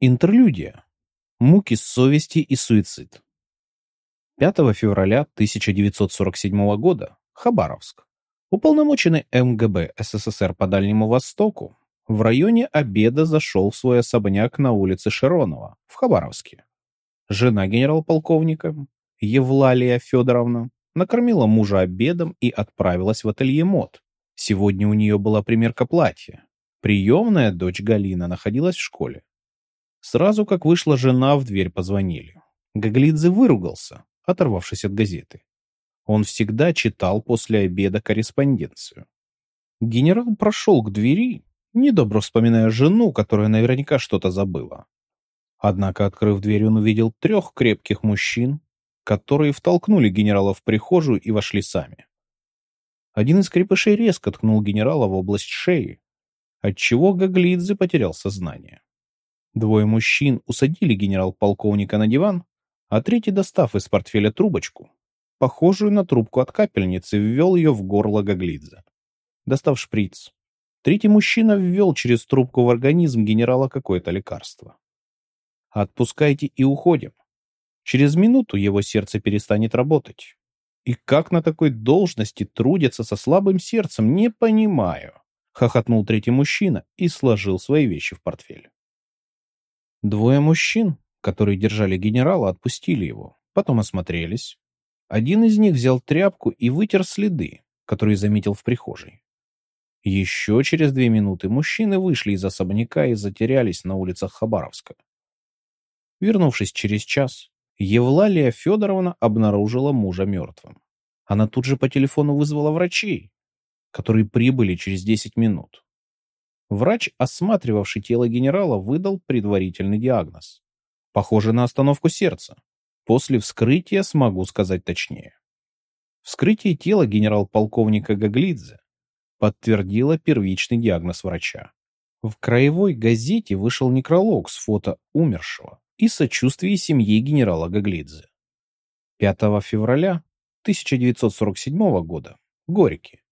Интерлюдия. Муки совести и суицид. 5 февраля 1947 года. Хабаровск. Уполномоченный МГБ СССР по Дальнему Востоку в районе обеда зашел в свой особняк на улице Широнова в Хабаровске. Жена генерал-полковника Евлалия Федоровна накормила мужа обедом и отправилась в ателье мод. Сегодня у нее была примерка платья. Приемная дочь Галина находилась в школе. Сразу как вышла жена, в дверь позвонили. Гаглидзе выругался, оторвавшись от газеты. Он всегда читал после обеда корреспонденцию. Генерал прошел к двери, недобро вспоминая жену, которая наверняка что-то забыла. Однако, открыв дверь, он увидел трех крепких мужчин, которые втолкнули генерала в прихожую и вошли сами. Один из крепышей резко ткнул генерала в область шеи, отчего Гаглидзе потерял сознание. Двое мужчин усадили генерал-полковника на диван, а третий, достав из портфеля трубочку, похожую на трубку от капельницы, ввел ее в горло Гаглидзе. Достав шприц, третий мужчина ввел через трубку в организм генерала какое-то лекарство. «Отпускайте и уходим. Через минуту его сердце перестанет работать. И как на такой должности трудятся со слабым сердцем, не понимаю», — хохотнул третий мужчина и сложил свои вещи в портфель. Двое мужчин, которые держали генерала, отпустили его, потом осмотрелись. Один из них взял тряпку и вытер следы, которые заметил в прихожей. Еще через две минуты мужчины вышли из особняка и затерялись на улицах Хабаровска. Вернувшись через час, Евлалия Федоровна обнаружила мужа мертвым. Она тут же по телефону вызвала врачей, которые прибыли через 10 минут. Врач, осматривавший тело генерала, выдал предварительный диагноз. Похоже на остановку сердца. После вскрытия смогу сказать точнее. Вскрытие тела генерал-полковника Гаглидзе подтвердило первичный диагноз врача. В краевой газете вышел некролог с фото умершего и сочувствие семьи генерала Гаглидзе. 5 февраля 1947 года. Горький.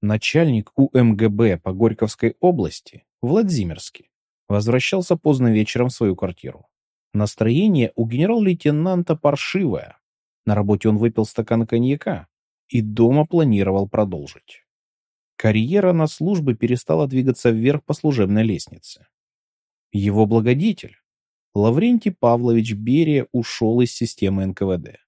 Начальник УМГБ по Горьковской области, Владимирский, возвращался поздно вечером в свою квартиру. Настроение у генерал-лейтенанта паршивое. На работе он выпил стакан коньяка и дома планировал продолжить. Карьера на службе перестала двигаться вверх по служебной лестнице. Его благодетель, Лаврентий Павлович Берия, ушел из системы НКВД.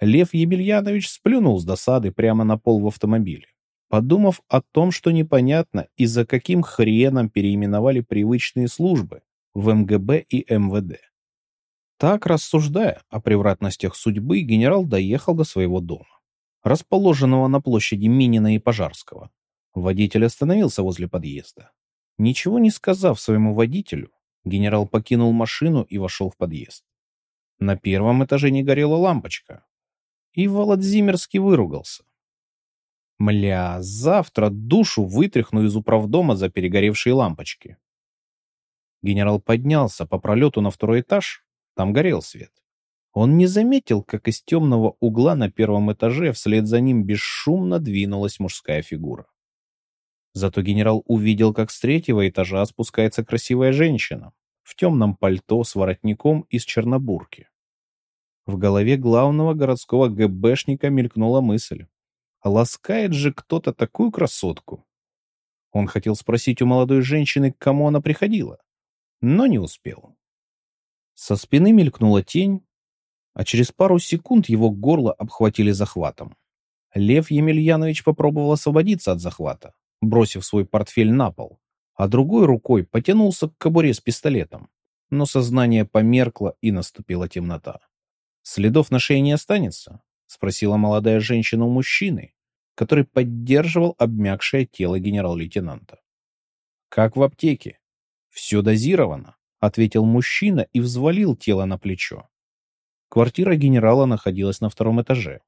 Лев Емельянович сплюнул с досады прямо на пол в автомобиле подумав о том, что непонятно и за каким хреном переименовали привычные службы в МГБ и МВД. Так, рассуждая о превратностях судьбы, генерал доехал до своего дома, расположенного на площади Минина и Пожарского. Водитель остановился возле подъезда. Ничего не сказав своему водителю, генерал покинул машину и вошел в подъезд. На первом этаже не горела лампочка, и Володзимирский выругался. Мля, завтра душу вытряхну из управдома за перегоревшие лампочки. Генерал поднялся по пролету на второй этаж. Там горел свет. Он не заметил, как из темного угла на первом этаже вслед за ним бесшумно двинулась мужская фигура. Зато генерал увидел, как с третьего этажа спускается красивая женщина в темном пальто с воротником из чернобурки. В голове главного городского ГБшника мелькнула мысль. Ласкает же кто-то такую красотку. Он хотел спросить у молодой женщины, к кому она приходила, но не успел. Со спины мелькнула тень, а через пару секунд его горло обхватили захватом. Лев Емельянович попробовал освободиться от захвата, бросив свой портфель на пол, а другой рукой потянулся к кобуре с пистолетом, но сознание померкло и наступила темнота. «Следов на шее не останется?» — спросила молодая женщина у мужчины, который поддерживал обмякшее тело генерал-лейтенанта. «Как в аптеке. Все дозировано», — ответил мужчина и взвалил тело на плечо. Квартира генерала находилась на втором этаже,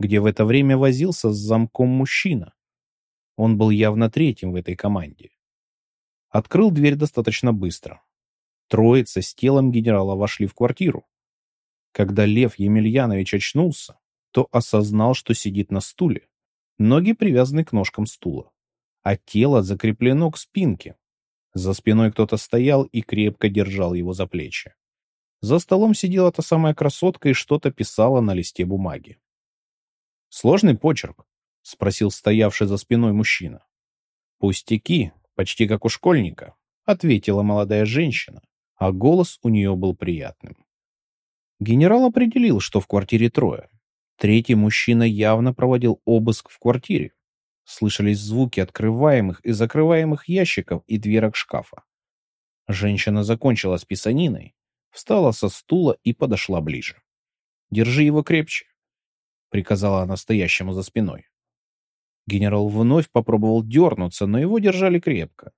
где в это время возился с замком мужчина. Он был явно третьим в этой команде. Открыл дверь достаточно быстро. Троица с телом генерала вошли в квартиру. Когда Лев Емельянович очнулся, то осознал, что сидит на стуле. Ноги привязаны к ножкам стула, а тело закреплено к спинке. За спиной кто-то стоял и крепко держал его за плечи. За столом сидела та самая красотка и что-то писала на листе бумаги. «Сложный почерк?» — спросил стоявший за спиной мужчина. «Пустяки, почти как у школьника», — ответила молодая женщина, а голос у нее был приятным. Генерал определил, что в квартире трое. Третий мужчина явно проводил обыск в квартире. Слышались звуки открываемых и закрываемых ящиков и дверок шкафа. Женщина закончила с писаниной, встала со стула и подошла ближе. «Держи его крепче», — приказала она стоящему за спиной. Генерал вновь попробовал дернуться, но его держали крепко.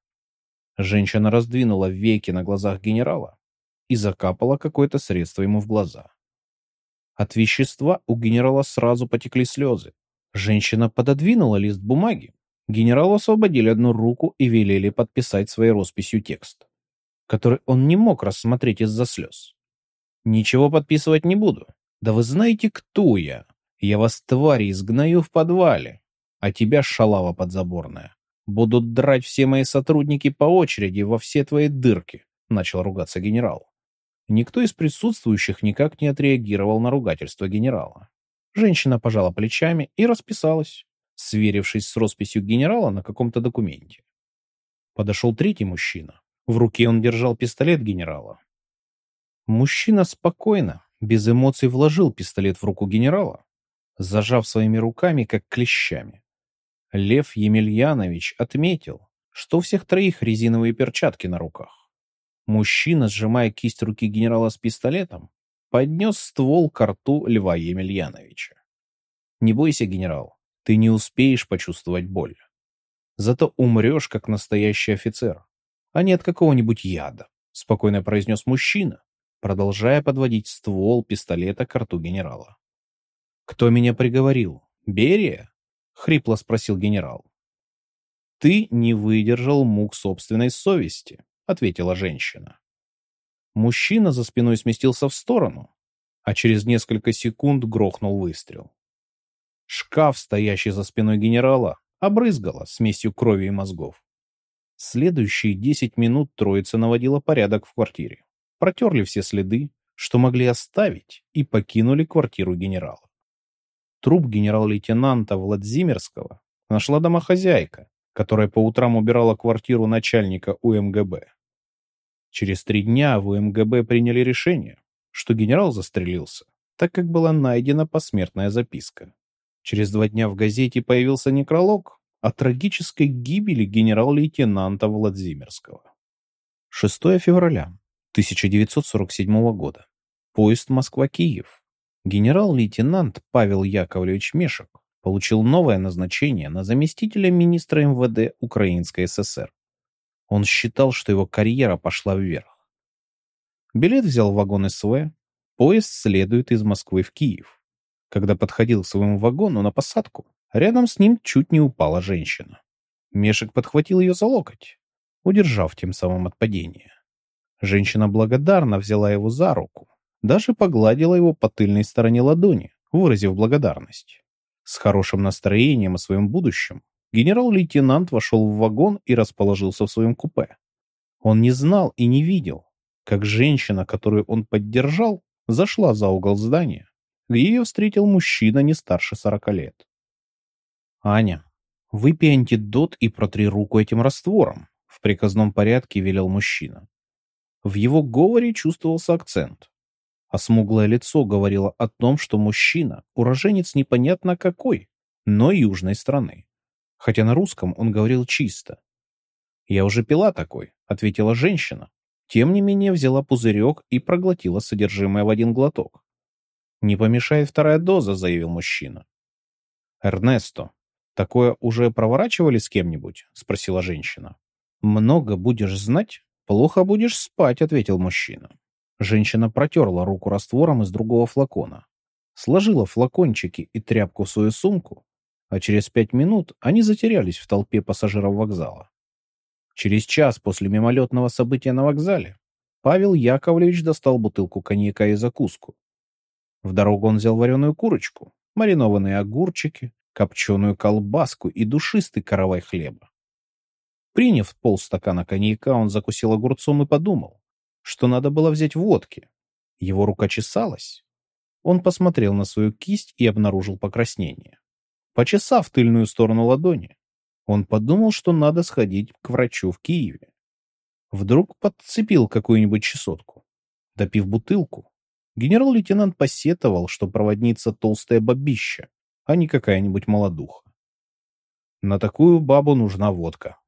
Женщина раздвинула веки на глазах генерала и закапала какое-то средство ему в глаза. От вещества у генерала сразу потекли слезы. Женщина пододвинула лист бумаги. Генералу освободили одну руку и велели подписать своей росписью текст, который он не мог рассмотреть из-за слез. «Ничего подписывать не буду. Да вы знаете, кто я? Я вас, твари, изгнаю в подвале, а тебя, шалава подзаборная, будут драть все мои сотрудники по очереди во все твои дырки», — начал ругаться генерал. Никто из присутствующих никак не отреагировал на ругательство генерала. Женщина пожала плечами и расписалась, сверившись с росписью генерала на каком-то документе. Подошел третий мужчина. В руке он держал пистолет генерала. Мужчина спокойно, без эмоций вложил пистолет в руку генерала, зажав своими руками, как клещами. Лев Емельянович отметил, что у всех троих резиновые перчатки на руках. Мужчина, сжимая кисть руки генерала с пистолетом, поднес ствол к рту Льва Емельяновича. «Не бойся, генерал, ты не успеешь почувствовать боль. Зато умрешь, как настоящий офицер, а не от какого-нибудь яда», спокойно произнес мужчина, продолжая подводить ствол пистолета к рту генерала. «Кто меня приговорил? Берия?» — хрипло спросил генерал. «Ты не выдержал мук собственной совести», — ответила женщина. Мужчина за спиной сместился в сторону, а через несколько секунд грохнул выстрел. Шкаф, стоящий за спиной генерала, обрызгало смесью крови и мозгов. Следующие десять минут троица наводила порядок в квартире. Протерли все следы, что могли оставить, и покинули квартиру генерала. Труп генерал-лейтенанта Владимирского нашла домохозяйка, которая по утрам убирала квартиру начальника УМГБ. Через три дня в УМГБ приняли решение, что генерал застрелился, так как была найдена посмертная записка. Через два дня в газете появился некролог о трагической гибели генерал-лейтенанта Владимирского. 6 февраля 1947 года. Поезд Москва-Киев. Генерал-лейтенант Павел Яковлевич Мешек получил новое назначение на заместителя министра МВД Украинской ССР. Он считал, что его карьера пошла вверх. Билет взял вагон СВ. Поезд следует из Москвы в Киев. Когда подходил к своему вагону на посадку, рядом с ним чуть не упала женщина. Мешек подхватил ее за локоть, удержав тем самым от падения. Женщина благодарно взяла его за руку, даже погладила его по тыльной стороне ладони, выразив благодарность. С хорошим настроением о своем будущем Генерал-лейтенант вошел в вагон и расположился в своем купе. Он не знал и не видел, как женщина, которую он поддержал, зашла за угол здания, где ее встретил мужчина не старше сорока лет. «Аня, выпей антидот и протри руку этим раствором», в приказном порядке велел мужчина. В его говоре чувствовался акцент, а смуглое лицо говорило о том, что мужчина – уроженец непонятно какой, но южной страны хотя на русском он говорил чисто. «Я уже пила такой», — ответила женщина. Тем не менее взяла пузырек и проглотила содержимое в один глоток. «Не помешает вторая доза», — заявил мужчина. «Эрнесто, такое уже проворачивали с кем-нибудь?» — спросила женщина. «Много будешь знать, плохо будешь спать», — ответил мужчина. Женщина протерла руку раствором из другого флакона, сложила флакончики и тряпку в свою сумку а через пять минут они затерялись в толпе пассажиров вокзала. Через час после мимолетного события на вокзале Павел Яковлевич достал бутылку коньяка и закуску. В дорогу он взял вареную курочку, маринованные огурчики, копченую колбаску и душистый каравай хлеба. Приняв полстакана коньяка, он закусил огурцом и подумал, что надо было взять водки. Его рука чесалась. Он посмотрел на свою кисть и обнаружил покраснение. Почесав тыльную сторону ладони, он подумал, что надо сходить к врачу в Киеве. Вдруг подцепил какую-нибудь чесотку. Допив бутылку, генерал-лейтенант посетовал, что проводница толстая бабища, а не какая-нибудь молодуха. На такую бабу нужна водка.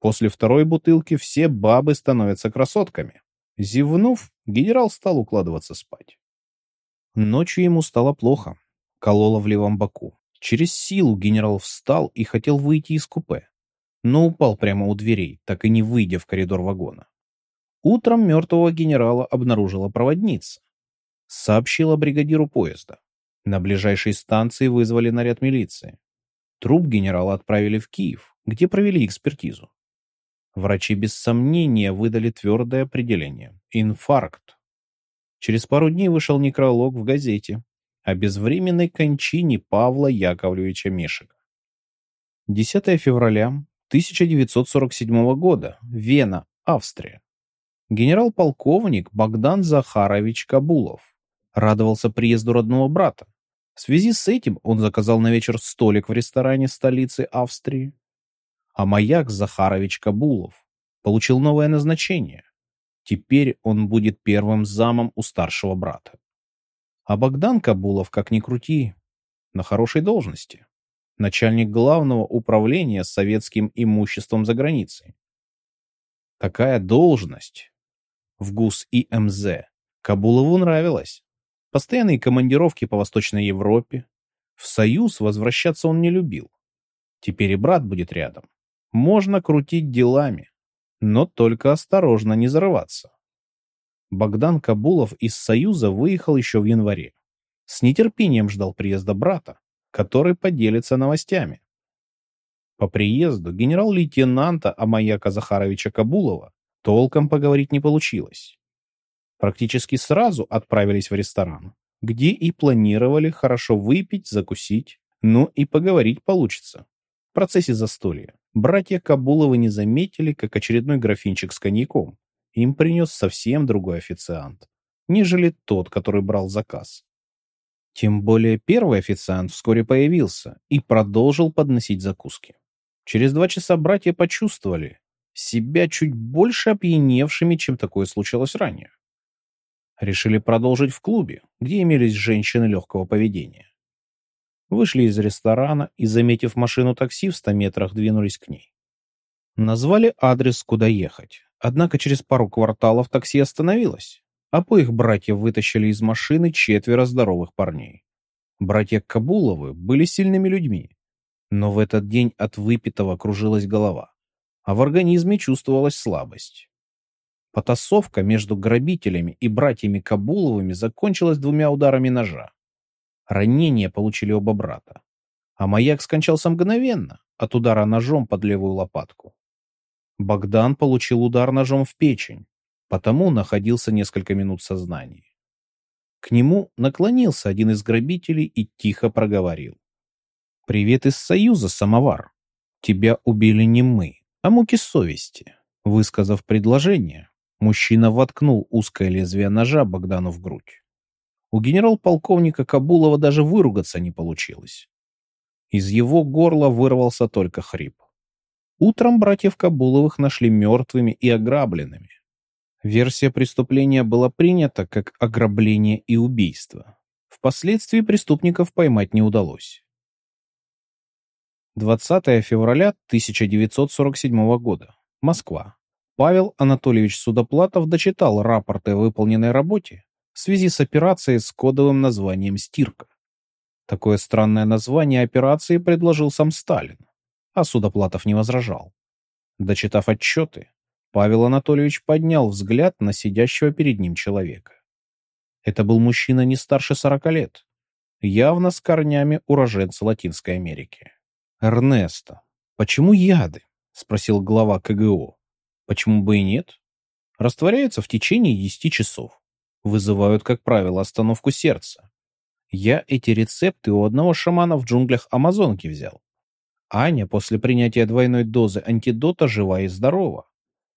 После второй бутылки все бабы становятся красотками. Зевнув, генерал стал укладываться спать. Ночью ему стало плохо. Кололо в левом боку. Через силу генерал встал и хотел выйти из купе, но упал прямо у дверей, так и не выйдя в коридор вагона. Утром мертвого генерала обнаружила проводница. Сообщила бригадиру поезда. На ближайшей станции вызвали наряд милиции. Труп генерала отправили в Киев, где провели экспертизу. Врачи без сомнения выдали твердое определение – инфаркт. Через пару дней вышел некролог в газете о безвременной кончине Павла Яковлевича Мешика. 10 февраля 1947 года. Вена, Австрия. Генерал-полковник Богдан Захарович Кабулов радовался приезду родного брата. В связи с этим он заказал на вечер столик в ресторане столицы Австрии. А маяк Захарович Кабулов получил новое назначение. Теперь он будет первым замом у старшего брата. А Богдан Кабулов, как ни крути, на хорошей должности. Начальник главного управления советским имуществом за границей. Такая должность в ГУС и МЗ Кабулову нравилась. Постоянные командировки по Восточной Европе. В Союз возвращаться он не любил. Теперь и брат будет рядом. Можно крутить делами, но только осторожно не зарываться. Богдан Кабулов из Союза выехал еще в январе. С нетерпением ждал приезда брата, который поделится новостями. По приезду генерал-лейтенанта Амаяка Захаровича Кабулова толком поговорить не получилось. Практически сразу отправились в ресторан, где и планировали хорошо выпить, закусить, ну и поговорить получится. В процессе застолья братья Кабуловы не заметили, как очередной графинчик с коньяком им принес совсем другой официант, нежели тот, который брал заказ. Тем более первый официант вскоре появился и продолжил подносить закуски. Через два часа братья почувствовали себя чуть больше опьяневшими, чем такое случалось ранее. Решили продолжить в клубе, где имелись женщины легкого поведения. Вышли из ресторана и, заметив машину такси в ста метрах, двинулись к ней. Назвали адрес, куда ехать. Однако через пару кварталов такси остановилось. Обоих братьев вытащили из машины четверо здоровых парней. Братья Кабуловы были сильными людьми, но в этот день от выпитого кружилась голова, а в организме чувствовалась слабость. Потасовка между грабителями и братьями Кабуловыми закончилась двумя ударами ножа. Ранения получили оба брата, а маяк скончался мгновенно от удара ножом под левую лопатку. Богдан получил удар ножом в печень, потому находился несколько минут в сознании. К нему наклонился один из грабителей и тихо проговорил. «Привет из Союза, самовар. Тебя убили не мы, а муки совести». Высказав предложение, мужчина воткнул узкое лезвие ножа Богдану в грудь. У генерал-полковника Кабулова даже выругаться не получилось. Из его горла вырвался только хрип. Утром братьев Кабуловых нашли мертвыми и ограбленными. Версия преступления была принята как ограбление и убийство. Впоследствии преступников поймать не удалось. 20 февраля 1947 года. Москва. Павел Анатольевич Судоплатов дочитал рапорт о выполненной работе в связи с операцией с кодовым названием «Стирка». Такое странное название операции предложил сам Сталин а Судоплатов не возражал. Дочитав отчеты, Павел Анатольевич поднял взгляд на сидящего перед ним человека. Это был мужчина не старше сорока лет, явно с корнями уроженца Латинской Америки. «Эрнесто, почему яды?» — спросил глава КГО. «Почему бы и нет? Растворяются в течение десяти часов. Вызывают, как правило, остановку сердца. Я эти рецепты у одного шамана в джунглях Амазонки взял. Аня после принятия двойной дозы антидота жива и здорова.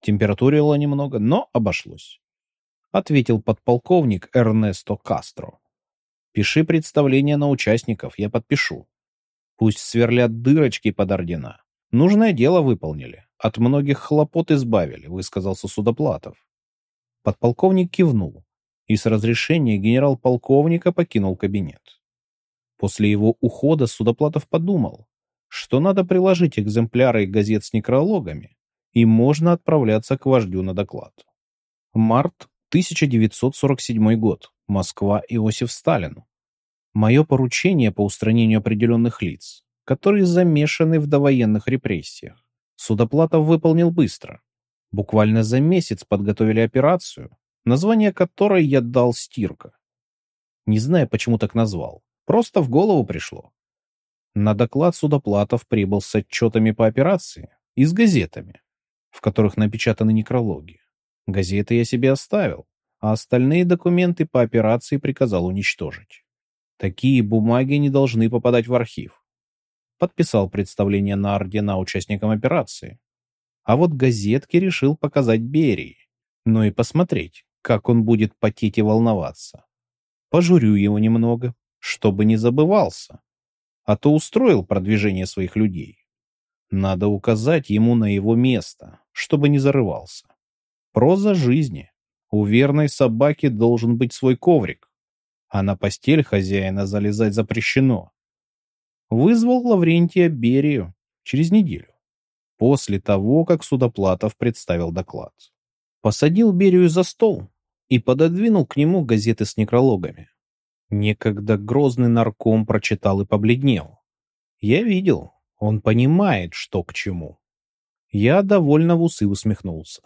Температурила немного, но обошлось. Ответил подполковник Эрнесто Кастро. Пиши представление на участников, я подпишу. Пусть сверлят дырочки под ордена. Нужное дело выполнили. От многих хлопот избавили, высказался Судоплатов. Подполковник кивнул, и с разрешения генерал-полковника покинул кабинет. После его ухода Судоплатов подумал, что надо приложить экземпляры газет с некрологами, и можно отправляться к вождю на доклад. Март 1947 год. Москва. Иосиф Сталин. Мое поручение по устранению определенных лиц, которые замешаны в довоенных репрессиях. Судоплатов выполнил быстро. Буквально за месяц подготовили операцию, название которой я дал «Стирка». Не знаю, почему так назвал. Просто в голову пришло. На доклад Судоплатов прибыл с отчетами по операции и с газетами, в которых напечатаны некрологи. Газеты я себе оставил, а остальные документы по операции приказал уничтожить. Такие бумаги не должны попадать в архив. Подписал представление на ордена участникам операции. А вот газетки решил показать Берии, но и посмотреть, как он будет потеть и волноваться. Пожурю его немного, чтобы не забывался, а то устроил продвижение своих людей. Надо указать ему на его место, чтобы не зарывался. Проза жизни. У верной собаки должен быть свой коврик, а на постель хозяина залезать запрещено. Вызвал Лаврентия Берию через неделю, после того, как Судоплатов представил доклад. Посадил Берию за стол и пододвинул к нему газеты с некрологами. Некогда грозный нарком прочитал и побледнел. Я видел, он понимает, что к чему. Я довольно в усы усмехнулся.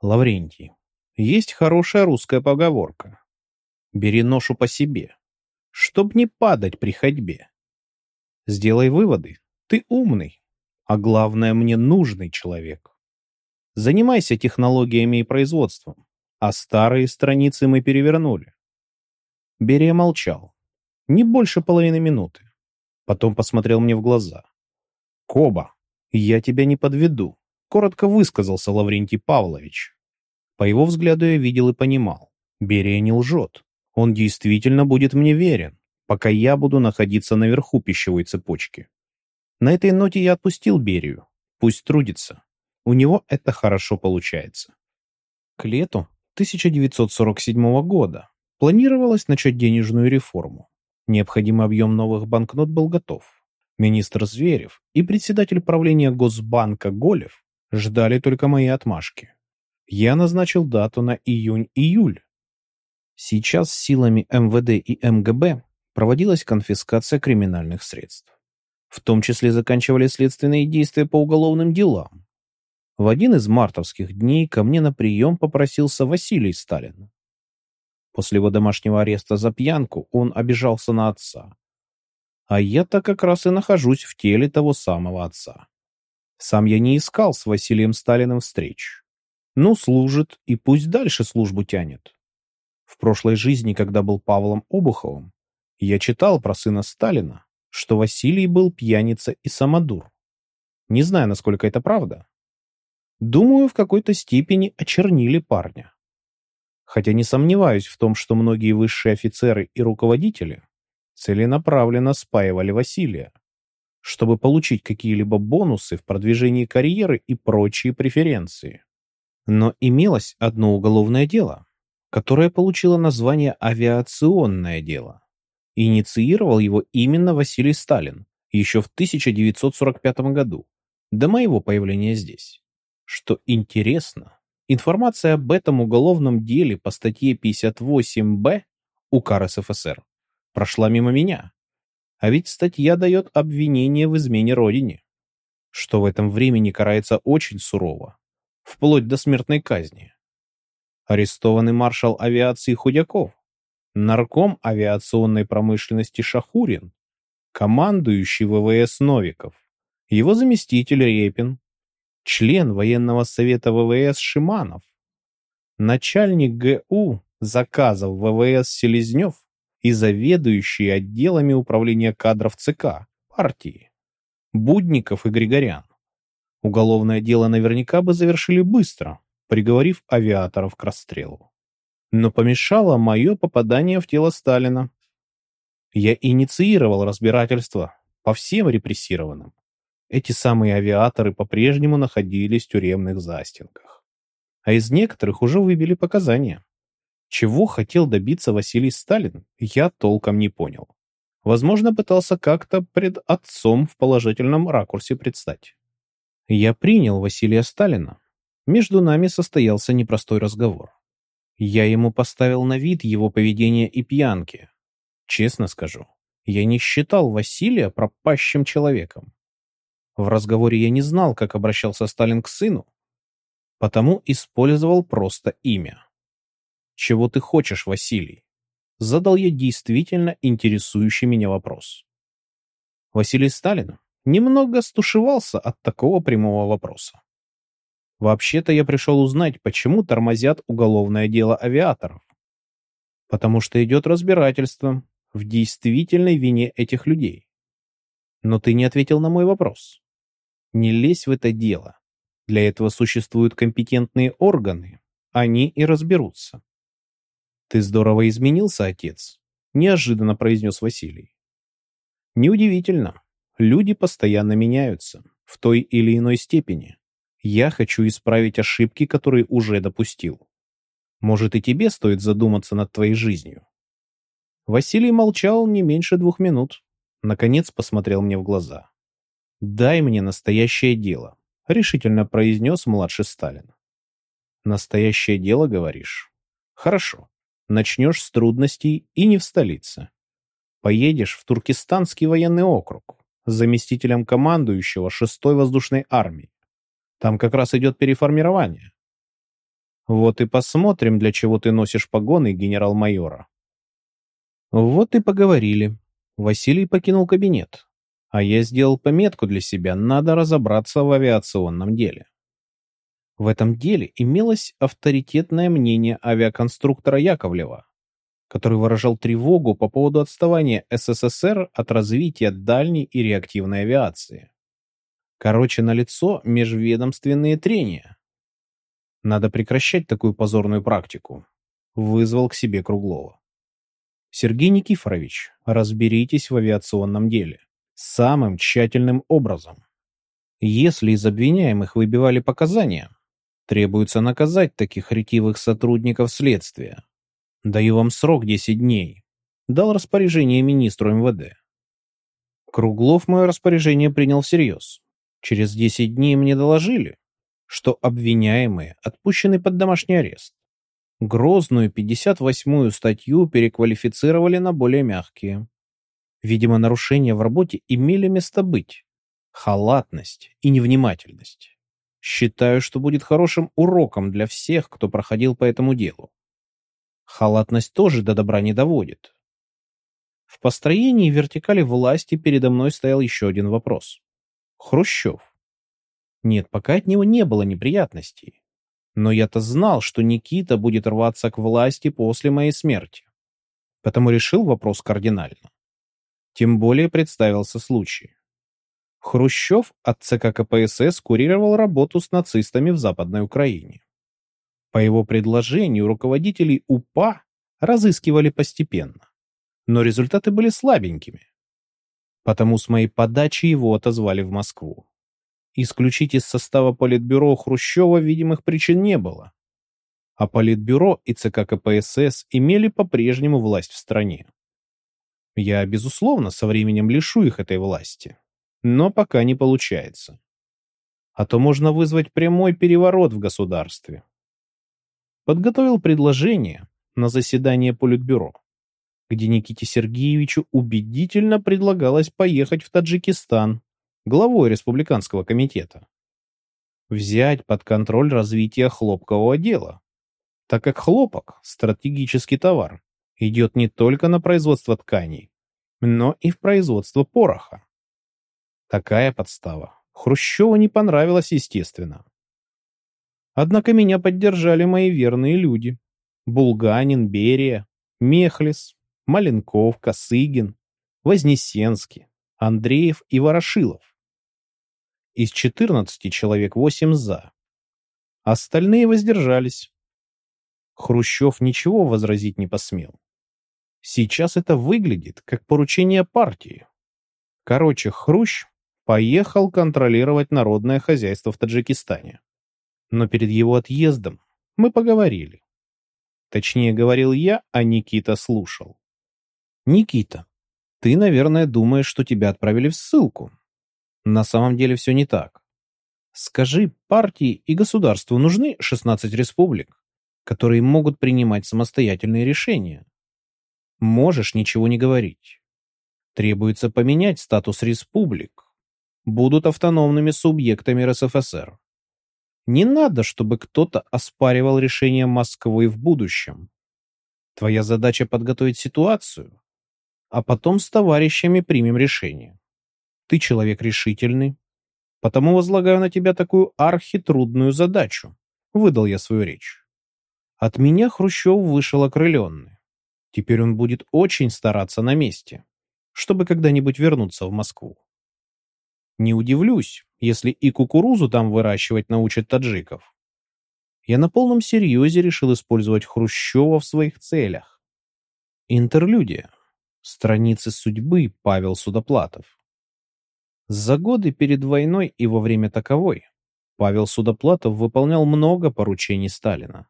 Лаврентий, есть хорошая русская поговорка. Бери ношу по себе, чтоб не падать при ходьбе. Сделай выводы. Ты умный, а главное, мне нужный человек. Занимайся технологиями и производством, а старые страницы мы перевернули. Берия молчал. Не больше половины минуты. Потом посмотрел мне в глаза. «Коба, я тебя не подведу», — коротко высказался Лаврентий Павлович. По его взгляду я видел и понимал. Берия не лжет. Он действительно будет мне верен, пока я буду находиться наверху пищевой цепочки. На этой ноте я отпустил Берию. Пусть трудится. У него это хорошо получается. К лету 1947 года Планировалось начать денежную реформу. Необходимый объем новых банкнот был готов. Министр Зверев и председатель правления Госбанка Голев ждали только моей отмашки. Я назначил дату на июнь-июль. Сейчас силами МВД и МГБ проводилась конфискация криминальных средств. В том числе заканчивали следственные действия по уголовным делам. В один из мартовских дней ко мне на прием попросился Василий Сталин. После его домашнего ареста за пьянку он обижался на отца. А я-то как раз и нахожусь в теле того самого отца. Сам я не искал с Василием Сталиным встреч. Ну, служит, и пусть дальше службу тянет. В прошлой жизни, когда был Павлом Обуховым, я читал про сына Сталина, что Василий был пьяница и самодур. Не знаю, насколько это правда. Думаю, в какой-то степени очернили парня хотя не сомневаюсь в том, что многие высшие офицеры и руководители целенаправленно спаивали Василия, чтобы получить какие-либо бонусы в продвижении карьеры и прочие преференции. Но имелось одно уголовное дело, которое получило название «авиационное дело». Инициировал его именно Василий Сталин еще в 1945 году, до моего появления здесь. Что интересно, Информация об этом уголовном деле по статье 58-Б УК РСФСР прошла мимо меня. А ведь статья дает обвинение в измене Родине, что в этом времени карается очень сурово, вплоть до смертной казни. Арестованный маршал авиации Худяков, нарком авиационной промышленности Шахурин, командующий ВВС Новиков, его заместитель Репин, член военного совета ВВС Шиманов, начальник ГУ заказов ВВС Селезнев и заведующий отделами управления кадров ЦК партии. Будников и Григорян. Уголовное дело наверняка бы завершили быстро, приговорив авиаторов к расстрелу. Но помешало мое попадание в тело Сталина. Я инициировал разбирательство по всем репрессированным. Эти самые авиаторы по-прежнему находились в тюремных застенках. А из некоторых уже выбили показания. Чего хотел добиться Василий Сталин, я толком не понял. Возможно, пытался как-то пред отцом в положительном ракурсе предстать. Я принял Василия Сталина. Между нами состоялся непростой разговор. Я ему поставил на вид его поведение и пьянки. Честно скажу, я не считал Василия пропащим человеком. В разговоре я не знал, как обращался Сталин к сыну, потому использовал просто имя. «Чего ты хочешь, Василий?» Задал я действительно интересующий меня вопрос. Василий Сталин немного стушевался от такого прямого вопроса. Вообще-то я пришел узнать, почему тормозят уголовное дело авиаторов. Потому что идет разбирательство в действительной вине этих людей. Но ты не ответил на мой вопрос. Не лезь в это дело. Для этого существуют компетентные органы. Они и разберутся. Ты здорово изменился, отец, неожиданно произнес Василий. Неудивительно. Люди постоянно меняются, в той или иной степени. Я хочу исправить ошибки, которые уже допустил. Может, и тебе стоит задуматься над твоей жизнью. Василий молчал не меньше двух минут. Наконец посмотрел мне в глаза. «Дай мне настоящее дело», — решительно произнес младший Сталин. «Настоящее дело, говоришь? Хорошо. Начнешь с трудностей и не в столице. Поедешь в Туркестанский военный округ заместителем командующего 6-й воздушной армии. Там как раз идет переформирование. Вот и посмотрим, для чего ты носишь погоны генерал-майора. Вот и поговорили. Василий покинул кабинет. А я сделал пометку для себя, надо разобраться в авиационном деле. В этом деле имелось авторитетное мнение авиаконструктора Яковлева, который выражал тревогу по поводу отставания СССР от развития дальней и реактивной авиации. Короче, налицо межведомственные трения. Надо прекращать такую позорную практику. Вызвал к себе Круглова. Сергей Никифорович, разберитесь в авиационном деле. Самым тщательным образом. Если из обвиняемых выбивали показания, Требуется наказать таких ретивых сотрудников следствия. Даю вам срок 10 дней. Дал распоряжение министру МВД. Круглов мое распоряжение принял всерьез. Через 10 дней мне доложили, что обвиняемые отпущены под домашний арест. Грозную 58-ю статью переквалифицировали на более мягкие. Видимо, нарушения в работе имели место быть. Халатность и невнимательность. Считаю, что будет хорошим уроком для всех, кто проходил по этому делу. Халатность тоже до добра не доводит. В построении вертикали власти передо мной стоял еще один вопрос. Хрущев. Нет, пока от него не было неприятностей. Но я-то знал, что Никита будет рваться к власти после моей смерти. Потому решил вопрос кардинально. Тем более представился случай. Хрущев от ЦК КПСС курировал работу с нацистами в Западной Украине. По его предложению руководителей УПА разыскивали постепенно, но результаты были слабенькими. Потому с моей подачи его отозвали в Москву. Исключить из состава Политбюро Хрущева видимых причин не было. А Политбюро и ЦК КПСС имели по-прежнему власть в стране. Я, безусловно, со временем лишу их этой власти но пока не получается. А то можно вызвать прямой переворот в государстве. Подготовил предложение на заседание Политбюро, где Никите Сергеевичу убедительно предлагалось поехать в Таджикистан главой Республиканского комитета. Взять под контроль развитие хлопкового дела, так как хлопок – стратегический товар, идет не только на производство тканей, но и в производство пороха. Такая подстава. Хрущеву не понравилась, естественно. Однако меня поддержали мои верные люди. Булганин, Берия, Мехлис, Маленков, Косыгин, Вознесенский, Андреев и Ворошилов. Из 14 человек 8 «за». Остальные воздержались. Хрущев ничего возразить не посмел. Сейчас это выглядит как поручение партии. Короче, Хрущ поехал контролировать народное хозяйство в Таджикистане. Но перед его отъездом мы поговорили. Точнее, говорил я, а Никита слушал. «Никита, ты, наверное, думаешь, что тебя отправили в ссылку. На самом деле все не так. Скажи, партии и государству нужны 16 республик, которые могут принимать самостоятельные решения? Можешь ничего не говорить. Требуется поменять статус республик. Будут автономными субъектами РСФСР. Не надо, чтобы кто-то оспаривал решение Москвы в будущем. Твоя задача подготовить ситуацию, а потом с товарищами примем решение. Ты человек решительный, потому возлагаю на тебя такую архитрудную задачу. Выдал я свою речь. От меня Хрущев вышел окрыленный. Теперь он будет очень стараться на месте, чтобы когда-нибудь вернуться в Москву. Не удивлюсь, если и кукурузу там выращивать научат таджиков. Я на полном серьезе решил использовать Хрущева в своих целях. Интерлюдия. Страницы судьбы Павел Судоплатов. За годы перед войной и во время таковой Павел Судоплатов выполнял много поручений Сталина.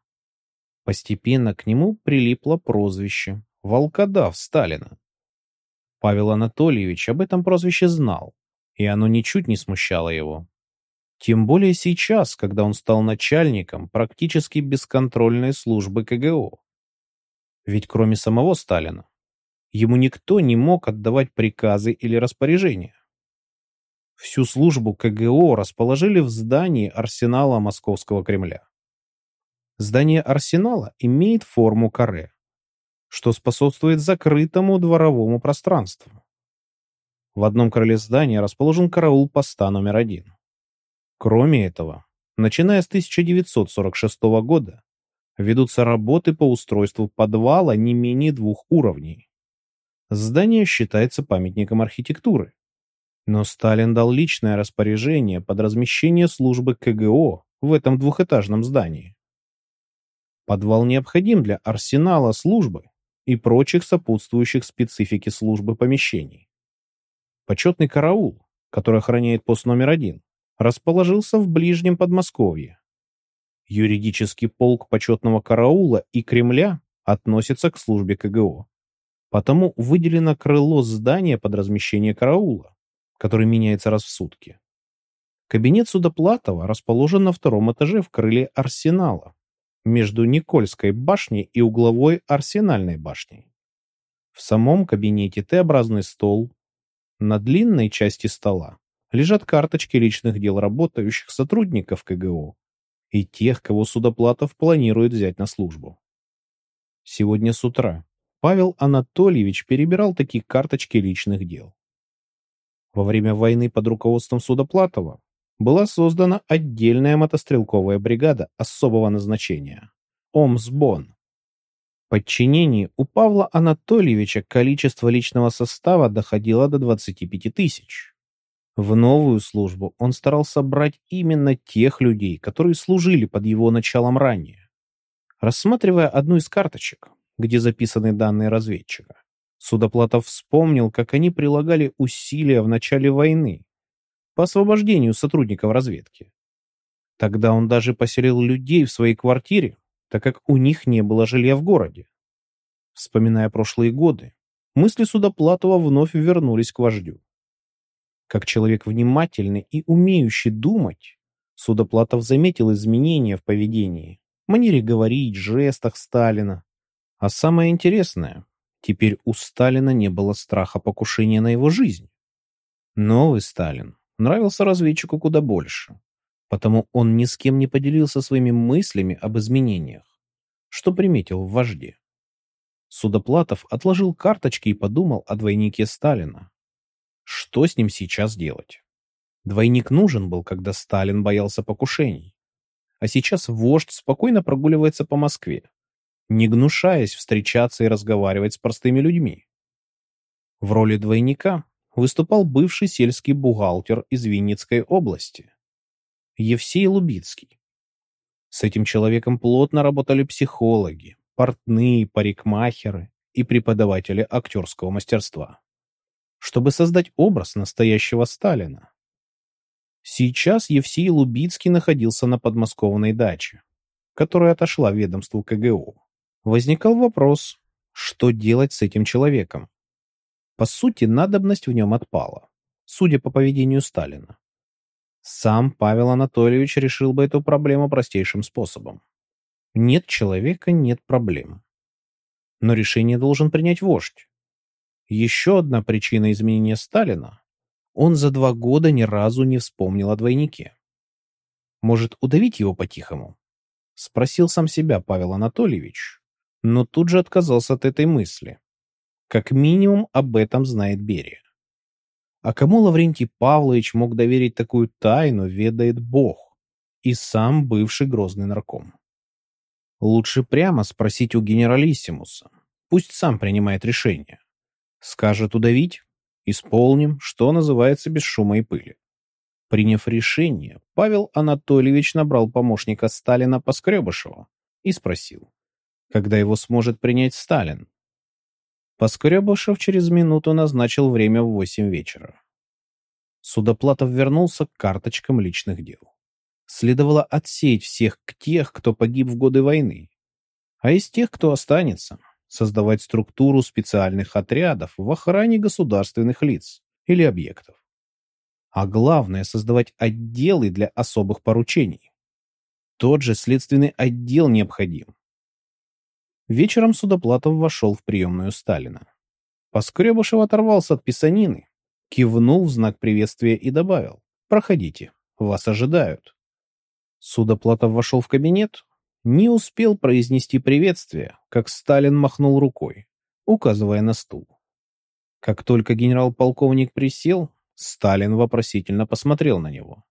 Постепенно к нему прилипло прозвище «Волкодав Сталина». Павел Анатольевич об этом прозвище знал, и оно ничуть не смущало его. Тем более сейчас, когда он стал начальником практически бесконтрольной службы КГО. Ведь кроме самого Сталина, ему никто не мог отдавать приказы или распоряжения. Всю службу КГО расположили в здании арсенала Московского Кремля. Здание арсенала имеет форму каре, что способствует закрытому дворовому пространству. В одном крыле здания расположен караул поста номер один. Кроме этого, начиная с 1946 года, ведутся работы по устройству подвала не менее двух уровней. Здание считается памятником архитектуры. Но Сталин дал личное распоряжение под размещение службы КГО в этом двухэтажном здании. Подвал необходим для арсенала службы и прочих сопутствующих специфике службы помещений. Почетный караул, который охраняет пост номер один, расположился в ближнем Подмосковье. Юридический полк почетного караула и Кремля относится к службе КГО. Потому выделено крыло здания под размещение караула, который меняется раз в сутки. Кабинет Судоплатова расположен на втором этаже в крыле арсенала, между Никольской башней и угловой арсенальной башней. В самом кабинете Т-образный стол, на длинной части стола лежат карточки личных дел работающих сотрудников КГО и тех, кого Судоплатов планирует взять на службу. Сегодня с утра Павел Анатольевич перебирал такие карточки личных дел. Во время войны под руководством Судоплатова была создана отдельная мотострелковая бригада особого назначения – ОМСБОН, подчинении у Павла Анатольевича количество личного состава доходило до 25 тысяч. В новую службу он старался брать именно тех людей, которые служили под его началом ранее. Рассматривая одну из карточек, где записаны данные разведчика, Судоплатов вспомнил, как они прилагали усилия в начале войны по освобождению сотрудников разведки. Тогда он даже поселил людей в своей квартире, так как у них не было жилья в городе. Вспоминая прошлые годы, мысли Судоплатова вновь вернулись к вождю. Как человек внимательный и умеющий думать, Судоплатов заметил изменения в поведении, манере говорить, жестах Сталина. А самое интересное, теперь у Сталина не было страха покушения на его жизнь. Новый Сталин нравился разведчику куда больше потому он ни с кем не поделился своими мыслями об изменениях, что приметил в вожде. Судоплатов отложил карточки и подумал о двойнике Сталина. Что с ним сейчас делать? Двойник нужен был, когда Сталин боялся покушений. А сейчас вождь спокойно прогуливается по Москве, не гнушаясь встречаться и разговаривать с простыми людьми. В роли двойника выступал бывший сельский бухгалтер из Винницкой области, Евсей Лубицкий. С этим человеком плотно работали психологи, портные, парикмахеры и преподаватели актерского мастерства, чтобы создать образ настоящего Сталина. Сейчас Евсей Лубицкий находился на подмосковной даче, которая отошла ведомству КГУ. Возникал вопрос, что делать с этим человеком? По сути, надобность в нем отпала, судя по поведению Сталина. Сам Павел Анатольевич решил бы эту проблему простейшим способом. Нет человека – нет проблем. Но решение должен принять вождь. Еще одна причина изменения Сталина – он за два года ни разу не вспомнил о двойнике. Может, удавить его по-тихому? Спросил сам себя Павел Анатольевич, но тут же отказался от этой мысли. Как минимум об этом знает Берия. А кому Лаврентий Павлович мог доверить такую тайну, ведает Бог и сам бывший грозный нарком. Лучше прямо спросить у генералиссимуса. Пусть сам принимает решение. Скажет удавить? Исполним, что называется, без шума и пыли. Приняв решение, Павел Анатольевич набрал помощника Сталина Поскребышева и спросил, когда его сможет принять Сталин. Поскребышев через минуту назначил время в восемь вечера. Судоплатов вернулся к карточкам личных дел. Следовало отсеять всех к тех, кто погиб в годы войны, а из тех, кто останется, создавать структуру специальных отрядов в охране государственных лиц или объектов. А главное – создавать отделы для особых поручений. Тот же следственный отдел необходим, Вечером Судоплатов вошел в приемную Сталина. Поскребышев оторвался от писанины, кивнул в знак приветствия и добавил «Проходите, вас ожидают». Судоплатов вошел в кабинет, не успел произнести приветствие, как Сталин махнул рукой, указывая на стул. Как только генерал-полковник присел, Сталин вопросительно посмотрел на него.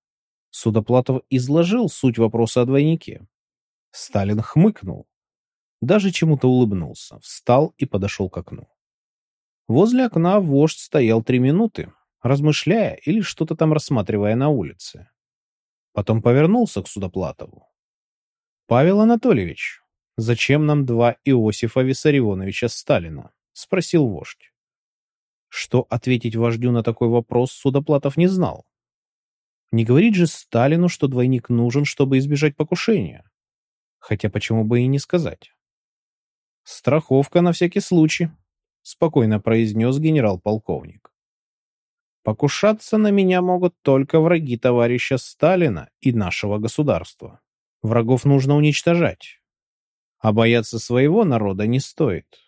Судоплатов изложил суть вопроса о двойнике. Сталин хмыкнул, даже чему-то улыбнулся, встал и подошел к окну. Возле окна вождь стоял три минуты, размышляя или что-то там рассматривая на улице. Потом повернулся к Судоплатову. «Павел Анатольевич, зачем нам два Иосифа Виссарионовича Сталина?» — спросил вождь. Что ответить вождю на такой вопрос Судоплатов не знал. Не говорит же Сталину, что двойник нужен, чтобы избежать покушения. Хотя почему бы и не сказать. «Страховка на всякий случай», — спокойно произнес генерал-полковник. «Покушаться на меня могут только враги товарища Сталина и нашего государства. Врагов нужно уничтожать. А бояться своего народа не стоит.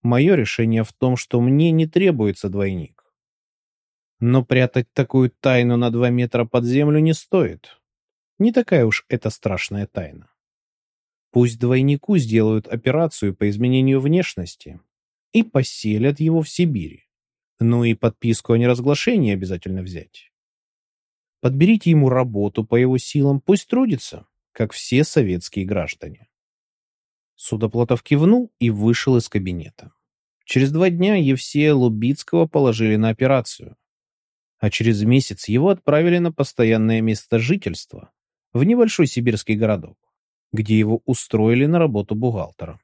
Мое решение в том, что мне не требуется двойник. Но прятать такую тайну на два метра под землю не стоит. Не такая уж это страшная тайна. Пусть двойнику сделают операцию по изменению внешности и поселят его в Сибири. Ну и подписку о неразглашении обязательно взять. Подберите ему работу по его силам, пусть трудится, как все советские граждане. Судоплатов кивнул и вышел из кабинета. Через два дня Евсея Лубицкого положили на операцию, а через месяц его отправили на постоянное место жительства в небольшой сибирский городок где его устроили на работу бухгалтера.